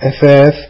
FF